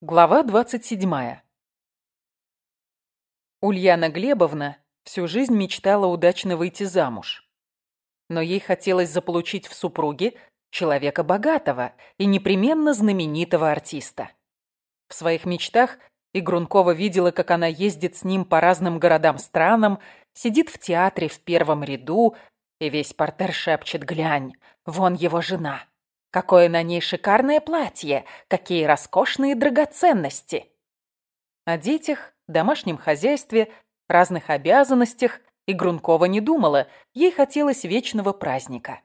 Глава 27. Ульяна Глебовна всю жизнь мечтала удачно выйти замуж. Но ей хотелось заполучить в супруге человека богатого и непременно знаменитого артиста. В своих мечтах Игрункова видела, как она ездит с ним по разным городам-странам, сидит в театре в первом ряду, и весь портер шепчет «Глянь, вон его жена». Какое на ней шикарное платье, какие роскошные драгоценности. О детях, домашнем хозяйстве, разных обязанностях и Грункова не думала, ей хотелось вечного праздника.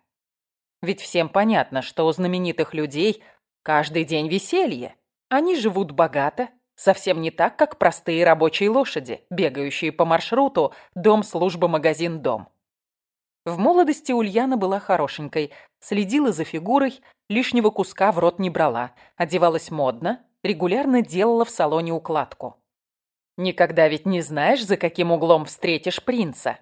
Ведь всем понятно, что у знаменитых людей каждый день веселье. Они живут богато, совсем не так, как простые рабочие лошади, бегающие по маршруту дом-служба-магазин-дом. В молодости Ульяна была хорошенькой, следила за фигурой, лишнего куска в рот не брала, одевалась модно, регулярно делала в салоне укладку. Никогда ведь не знаешь, за каким углом встретишь принца.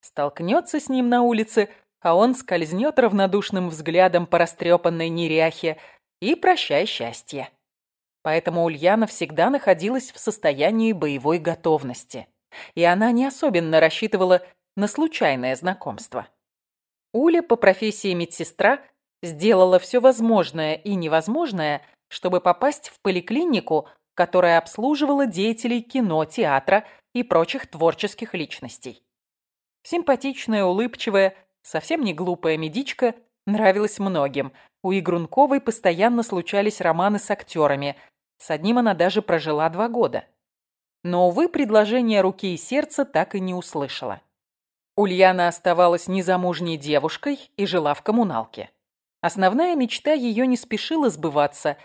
Столкнется с ним на улице, а он скользнет равнодушным взглядом по растрепанной неряхе и прощай счастье. Поэтому Ульяна всегда находилась в состоянии боевой готовности. И она не особенно рассчитывала на случайное знакомство. Уля по профессии медсестра сделала все возможное и невозможное, чтобы попасть в поликлинику, которая обслуживала деятелей кино, театра и прочих творческих личностей. Симпатичная, улыбчивая, совсем не глупая медичка нравилась многим. У Игрунковой постоянно случались романы с актерами. С одним она даже прожила два года. Но, увы, предложение руки и сердца так и не услышала. Ульяна оставалась незамужней девушкой и жила в коммуналке. Основная мечта ее не спешила сбываться.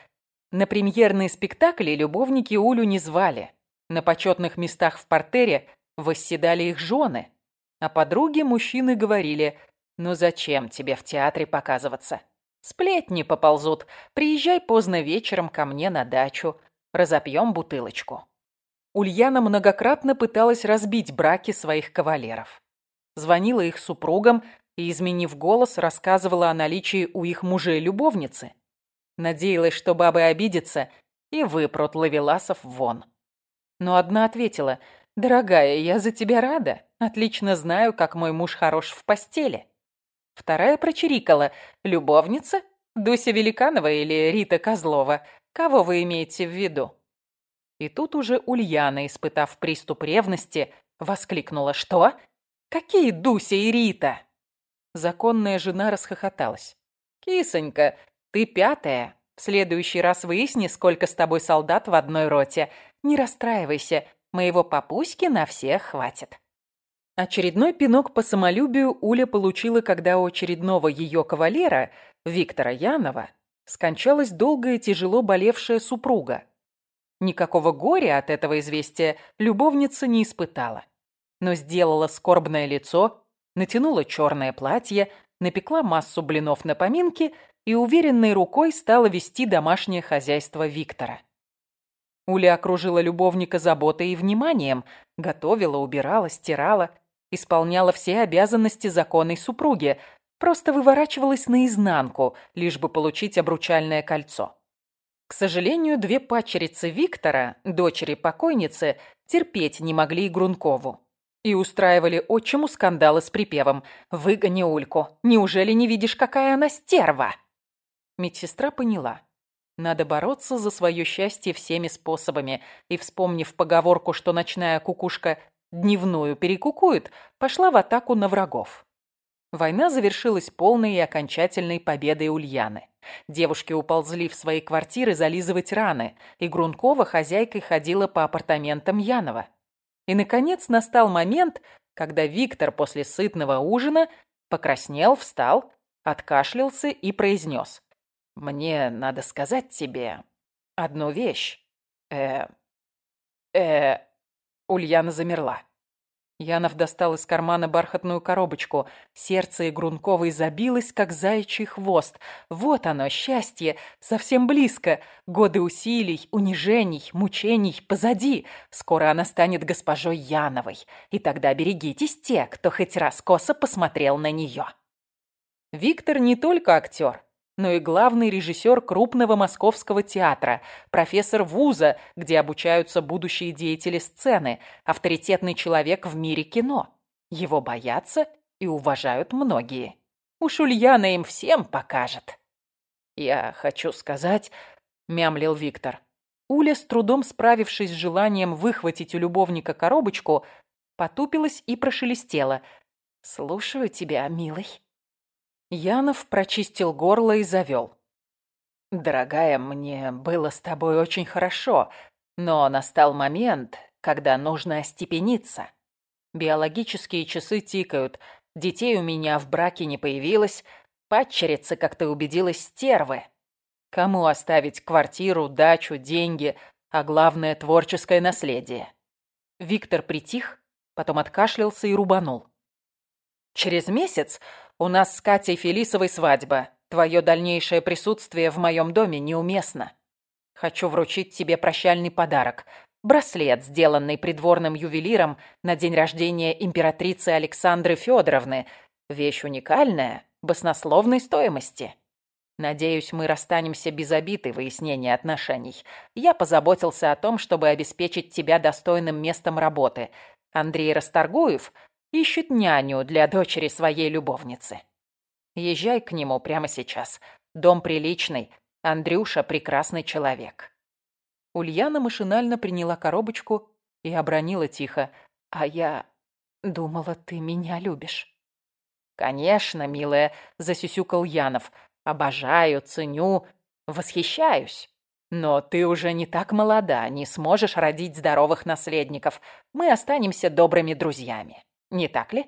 На премьерные спектакли любовники Улю не звали. На почетных местах в портере восседали их жены. А подруги мужчины говорили, «Ну зачем тебе в театре показываться? Сплетни поползут. Приезжай поздно вечером ко мне на дачу. Разопьем бутылочку». Ульяна многократно пыталась разбить браки своих кавалеров звонила их супругам и, изменив голос, рассказывала о наличии у их мужей любовницы. Надеялась, что бабы обидятся и выпрут лавеласов вон. Но одна ответила, «Дорогая, я за тебя рада. Отлично знаю, как мой муж хорош в постели». Вторая прочирикала, «Любовница? Дуся Великанова или Рита Козлова? Кого вы имеете в виду?» И тут уже Ульяна, испытав приступ ревности, воскликнула, «Что? «Какие Дуся и Рита?» Законная жена расхохоталась. «Кисонька, ты пятая. В следующий раз выясни, сколько с тобой солдат в одной роте. Не расстраивайся, моего папуськи на всех хватит». Очередной пинок по самолюбию Уля получила, когда у очередного ее кавалера, Виктора Янова, скончалась долгая и тяжело болевшая супруга. Никакого горя от этого известия любовница не испытала но сделала скорбное лицо, натянула черное платье, напекла массу блинов на поминки и уверенной рукой стала вести домашнее хозяйство Виктора. Уля окружила любовника заботой и вниманием, готовила, убирала, стирала, исполняла все обязанности законной супруги, просто выворачивалась наизнанку, лишь бы получить обручальное кольцо. К сожалению, две пачерицы Виктора, дочери покойницы, терпеть не могли и Грункову. И устраивали отчиму скандалы с припевом «Выгони Ульку! Неужели не видишь, какая она стерва?» Медсестра поняла. Надо бороться за свое счастье всеми способами, и, вспомнив поговорку, что ночная кукушка дневную перекукует, пошла в атаку на врагов. Война завершилась полной и окончательной победой Ульяны. Девушки уползли в свои квартиры зализывать раны, и Грункова хозяйкой ходила по апартаментам Янова. И, наконец, настал момент, когда Виктор после сытного ужина покраснел, встал, откашлялся и произнес. «Мне надо сказать тебе одну вещь. Э... Э...» Ульяна замерла. Янов достал из кармана бархатную коробочку. Сердце Игрунковой забилось, как заячий хвост. Вот оно, счастье, совсем близко. Годы усилий, унижений, мучений позади. Скоро она станет госпожой Яновой. И тогда берегитесь те, кто хоть раз косо посмотрел на нее. Виктор не только актер, но и главный режиссер крупного московского театра, профессор вуза, где обучаются будущие деятели сцены, авторитетный человек в мире кино. Его боятся и уважают многие. Уж Ульяна им всем покажет. «Я хочу сказать», — мямлил Виктор. Уля, с трудом справившись с желанием выхватить у любовника коробочку, потупилась и прошелестела. «Слушаю тебя, милый». Янов прочистил горло и завел. «Дорогая, мне было с тобой очень хорошо, но настал момент, когда нужно остепениться. Биологические часы тикают, детей у меня в браке не появилось, падчерицы, как ты убедилась, стервы. Кому оставить квартиру, дачу, деньги, а главное творческое наследие?» Виктор притих, потом откашлялся и рубанул. «Через месяц у нас с Катей Фелисовой свадьба. Твое дальнейшее присутствие в моем доме неуместно. Хочу вручить тебе прощальный подарок. Браслет, сделанный придворным ювелиром на день рождения императрицы Александры Федоровны. Вещь уникальная, баснословной стоимости. Надеюсь, мы расстанемся без обид и выяснения отношений. Я позаботился о том, чтобы обеспечить тебя достойным местом работы. Андрей Расторгуев Ищет няню для дочери своей любовницы. Езжай к нему прямо сейчас. Дом приличный, Андрюша прекрасный человек. Ульяна машинально приняла коробочку и обронила тихо. «А я думала, ты меня любишь». «Конечно, милая», — засюсюкал Янов. «Обожаю, ценю, восхищаюсь. Но ты уже не так молода, не сможешь родить здоровых наследников. Мы останемся добрыми друзьями». Не так ли?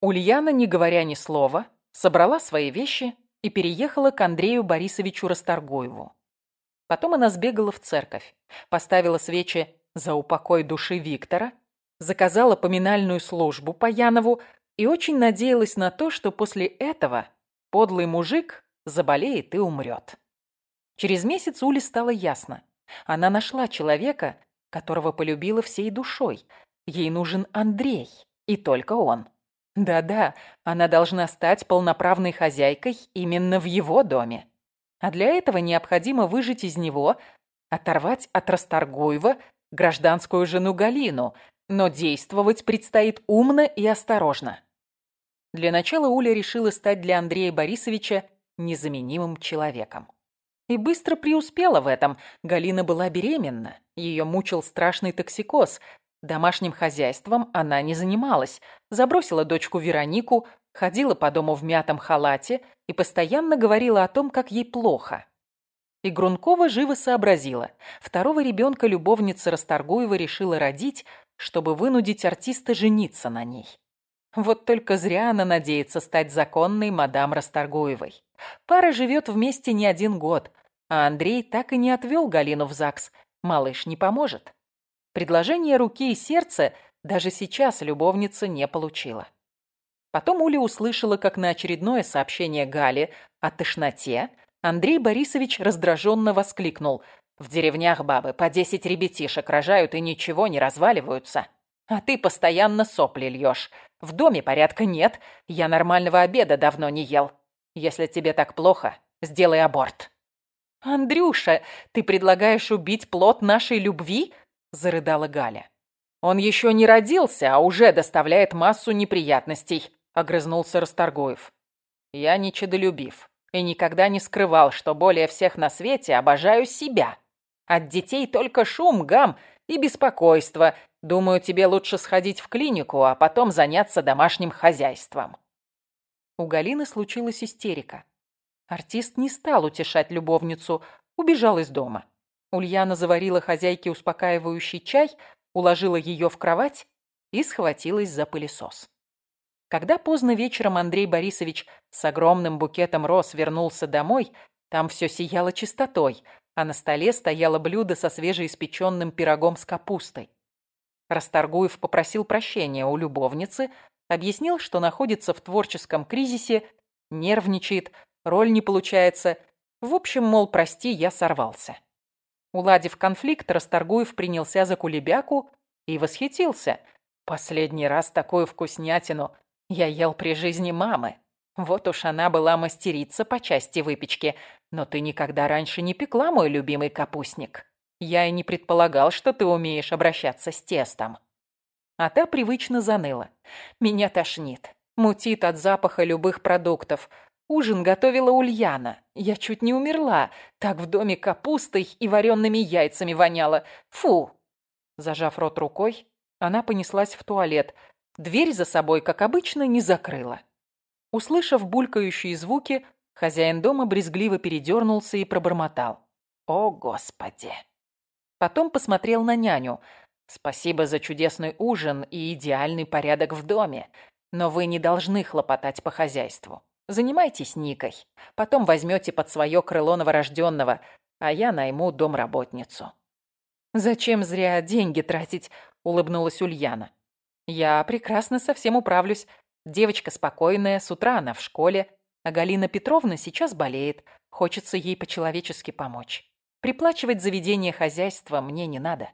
Ульяна, не говоря ни слова, собрала свои вещи и переехала к Андрею Борисовичу Расторгуеву. Потом она сбегала в церковь, поставила свечи за упокой души Виктора, заказала поминальную службу по Янову и очень надеялась на то, что после этого подлый мужик заболеет и умрет. Через месяц Уле стало ясно. Она нашла человека, которого полюбила всей душой. Ей нужен Андрей. И только он. Да-да, она должна стать полноправной хозяйкой именно в его доме. А для этого необходимо выжить из него, оторвать от Расторгуева гражданскую жену Галину, но действовать предстоит умно и осторожно. Для начала Уля решила стать для Андрея Борисовича незаменимым человеком. И быстро преуспела в этом. Галина была беременна. Ее мучил страшный токсикоз, Домашним хозяйством она не занималась, забросила дочку Веронику, ходила по дому в мятом халате и постоянно говорила о том, как ей плохо. И Грункова живо сообразила. Второго ребенка любовница Расторгуева решила родить, чтобы вынудить артиста жениться на ней. Вот только зря она надеется стать законной мадам Расторгуевой. Пара живет вместе не один год, а Андрей так и не отвел Галину в ЗАГС. Малыш не поможет. Предложение руки и сердца даже сейчас любовница не получила. Потом Уля услышала, как на очередное сообщение Гали о тошноте Андрей Борисович раздраженно воскликнул. «В деревнях бабы по десять ребятишек рожают и ничего не разваливаются. А ты постоянно сопли льешь. В доме порядка нет, я нормального обеда давно не ел. Если тебе так плохо, сделай аборт». «Андрюша, ты предлагаешь убить плод нашей любви?» Зарыдала Галя. «Он еще не родился, а уже доставляет массу неприятностей», — огрызнулся Расторгуев. «Я не чадолюбив и никогда не скрывал, что более всех на свете обожаю себя. От детей только шум, гам и беспокойство. Думаю, тебе лучше сходить в клинику, а потом заняться домашним хозяйством». У Галины случилась истерика. Артист не стал утешать любовницу, убежал из дома. Ульяна заварила хозяйке успокаивающий чай, уложила ее в кровать и схватилась за пылесос. Когда поздно вечером Андрей Борисович с огромным букетом роз вернулся домой, там все сияло чистотой, а на столе стояло блюдо со свежеиспеченным пирогом с капустой. Расторгуев попросил прощения у любовницы, объяснил, что находится в творческом кризисе, нервничает, роль не получается. В общем, мол, прости, я сорвался. Уладив конфликт, Расторгуев принялся за кулебяку и восхитился. Последний раз такую вкуснятину я ел при жизни мамы. Вот уж она была мастерица по части выпечки, но ты никогда раньше не пекла, мой любимый капустник. Я и не предполагал, что ты умеешь обращаться с тестом. А та привычно заныла. Меня тошнит. Мутит от запаха любых продуктов. Ужин готовила Ульяна. Я чуть не умерла. Так в доме капустой и вареными яйцами воняло. Фу! Зажав рот рукой, она понеслась в туалет. Дверь за собой, как обычно, не закрыла. Услышав булькающие звуки, хозяин дома брезгливо передернулся и пробормотал. «О, Господи!» Потом посмотрел на няню. «Спасибо за чудесный ужин и идеальный порядок в доме, но вы не должны хлопотать по хозяйству. Занимайтесь Никой, потом возьмете под свое крыло новорожденного, а я найму домработницу». «Зачем зря деньги тратить?» — улыбнулась Ульяна. «Я прекрасно со всем управлюсь. Девочка спокойная, с утра она в школе, а Галина Петровна сейчас болеет. Хочется ей по-человечески помочь. Приплачивать заведение хозяйства мне не надо.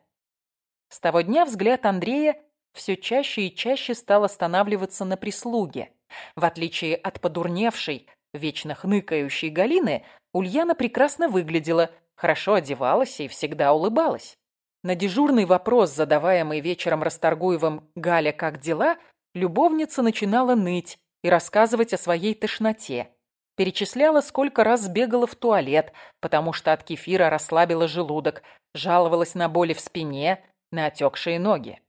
С того дня взгляд Андрея все чаще и чаще стал останавливаться на прислуге. В отличие от подурневшей, вечно хныкающей Галины, Ульяна прекрасно выглядела, хорошо одевалась и всегда улыбалась. На дежурный вопрос, задаваемый вечером Расторгуевым «Галя, как дела?», Любовница начинала ныть и рассказывать о своей тошноте. Перечисляла, сколько раз сбегала в туалет, потому что от кефира расслабила желудок, жаловалась на боли в спине, на отекшие ноги.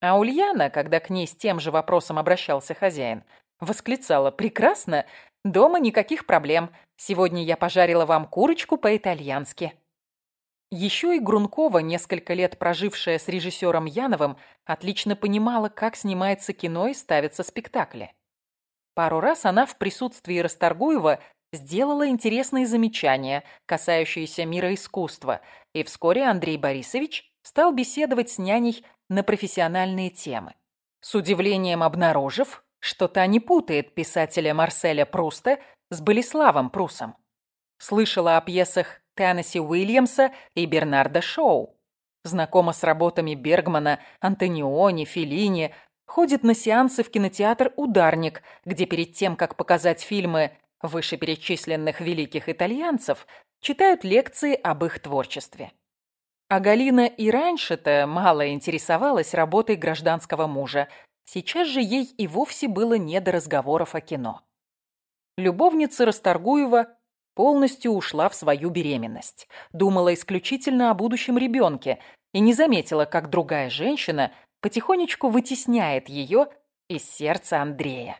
А Ульяна, когда к ней с тем же вопросом обращался хозяин, восклицала «Прекрасно! Дома никаких проблем. Сегодня я пожарила вам курочку по-итальянски». Еще и Грункова, несколько лет прожившая с режиссером Яновым, отлично понимала, как снимается кино и ставятся спектакли. Пару раз она в присутствии Расторгуева сделала интересные замечания, касающиеся мира искусства, и вскоре Андрей Борисович стал беседовать с няней на профессиональные темы. С удивлением обнаружив, что та не путает писателя Марселя Пруста с Болеславом Прусом. Слышала о пьесах Теннесси Уильямса и Бернарда Шоу. Знакома с работами Бергмана, Антониони, Феллини, ходит на сеансы в кинотеатр «Ударник», где перед тем, как показать фильмы вышеперечисленных великих итальянцев, читают лекции об их творчестве. А Галина и раньше-то мало интересовалась работой гражданского мужа. Сейчас же ей и вовсе было не до разговоров о кино. Любовница Расторгуева полностью ушла в свою беременность. Думала исключительно о будущем ребенке и не заметила, как другая женщина потихонечку вытесняет ее из сердца Андрея.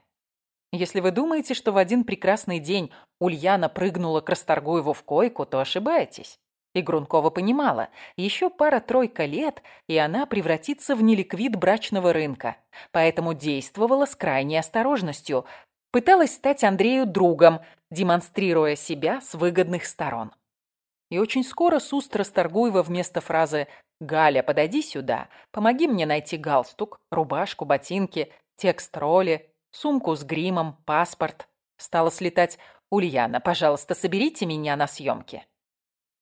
Если вы думаете, что в один прекрасный день Ульяна прыгнула к Расторгуеву в койку, то ошибаетесь. И Грункова понимала, еще пара-тройка лет, и она превратится в неликвид брачного рынка. Поэтому действовала с крайней осторожностью, Пыталась стать Андрею другом, демонстрируя себя с выгодных сторон. И очень скоро с уст Расторгуева вместо фразы «Галя, подойди сюда, помоги мне найти галстук, рубашку, ботинки, текст роли, сумку с гримом, паспорт» стала слетать «Ульяна, пожалуйста, соберите меня на съемке».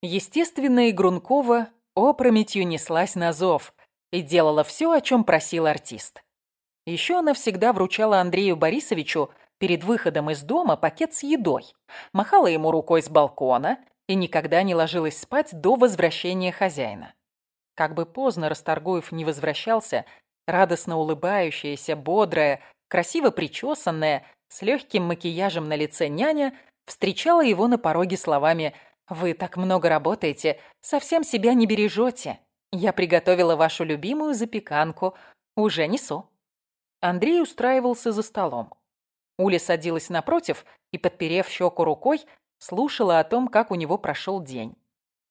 Естественно, и Грункова опрометью неслась на зов и делала все, о чем просил артист. Еще она всегда вручала Андрею Борисовичу перед выходом из дома пакет с едой, махала ему рукой с балкона и никогда не ложилась спать до возвращения хозяина. Как бы поздно Расторгуев не возвращался, радостно улыбающаяся, бодрая, красиво причесанная, с легким макияжем на лице няня встречала его на пороге словами «Вы так много работаете, совсем себя не бережете. Я приготовила вашу любимую запеканку, уже несу». Андрей устраивался за столом. Уля садилась напротив и, подперев щеку рукой, слушала о том, как у него прошел день.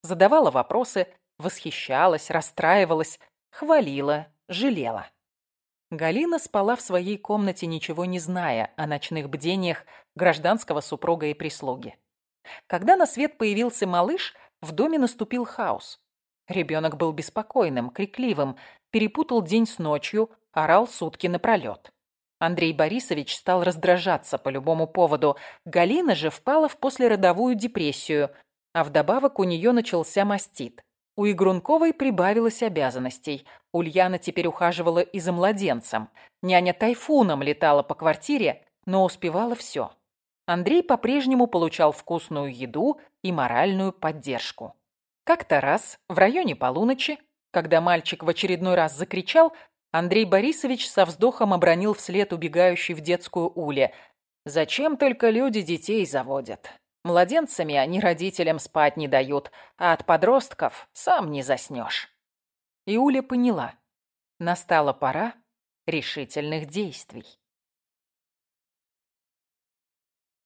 Задавала вопросы, восхищалась, расстраивалась, хвалила, жалела. Галина спала в своей комнате, ничего не зная о ночных бдениях гражданского супруга и прислуги. Когда на свет появился малыш, в доме наступил хаос. Ребенок был беспокойным, крикливым, перепутал день с ночью, орал сутки напролет. Андрей Борисович стал раздражаться по любому поводу. Галина же впала в послеродовую депрессию, а вдобавок у нее начался мастит. У Игрунковой прибавилось обязанностей. Ульяна теперь ухаживала и за младенцем. Няня тайфуном летала по квартире, но успевала все. Андрей по-прежнему получал вкусную еду и моральную поддержку. Как-то раз, в районе полуночи, когда мальчик в очередной раз закричал, Андрей Борисович со вздохом обронил вслед убегающей в детскую Уле. «Зачем только люди детей заводят? Младенцами они родителям спать не дают, а от подростков сам не заснешь». И Уля поняла. Настала пора решительных действий.